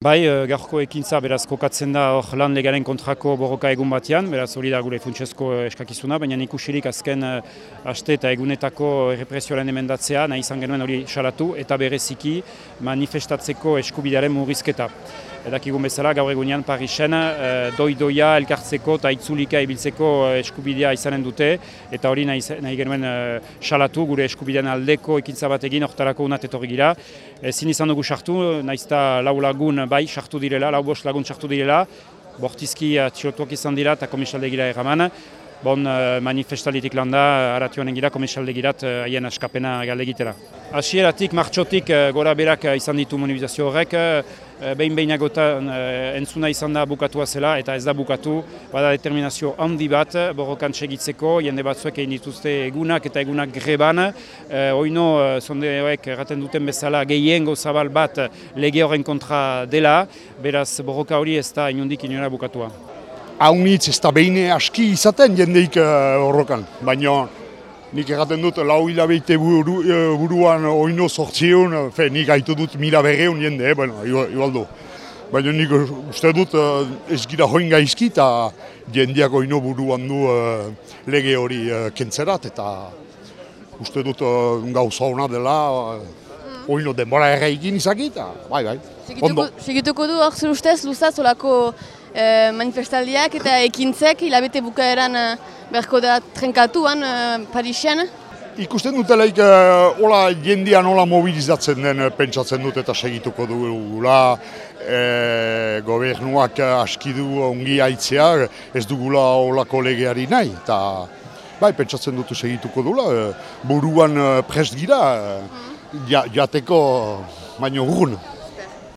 Bai, eh, gaurko ekintza beraz kokatzen da hor lan legaren kontrako borroka egun batean, beraz hori da gure funtsezko eh, eskakizuna, baina ikusirik azken uh, aste eta egunetako represioaren emendatzea, nahi izan genuen hori salatu eta bereziki manifestatzeko eskubidearen murrizketa. Edakigun bezala, gaur egunean Parisen uh, doi-doia elkartzeko eta itzulika ibiltzeko eskubidea izanen dute, eta hori nahi, nahi genuen salatu gure eskubidean aldeko ekintza bat egin hortarako unat etorri gira. Ezin izan dugu sartu, nahizta lau lagun bai sartu direla, lau bost lagun sartu direla, bortizki atxiotuak izan dira eta komisalde gira erraman. Bon, manifestalitik landa, aratioan egira, komisalde girat uh, haien askapena galdegitela. Asieratik, martxotik, gora berak izan ditu mobilizazio horrek, behin behin entzuna izan da bukatua zela eta ez da bukatu, bada determinazio handi bat borrokan segitzeko, jende batzuek egin dituzte egunak eta egunak greban, e, oino zonde horrek erraten duten bezala gehiengo zabal bat lege horren kontra dela, beraz borroka hori ez da inundik inora bukatua. Haunitz ez da behine aski izaten jendeik horrokan, baina Nik erraten dut lau hilabete buru, buruan oino sortzion, fe, nik haitu dut mila berreun jende, eh, bueno, ibaldo. Baina nik uste dut ez gira hoin gaizki eta jendeak oino buruan du lege hori kentzerat eta uste dut gauza hona dela oino denbora erraikin izakit, bai, bai. Segituko du hor ustez, luzaz olako manifestaldiak eta ekintzek hilabete bukaeran berko da trenkatuan uh, Parisen. Ikusten dutelaik hola jendia nola mobilizatzen den pentsatzen dut eta segituko dugula e, gobernuak aski du ongi aitzea ez dugula hola kolegeari nahi eta bai pentsatzen dutu segituko dula buruan prest gira ja, jateko baino urgun.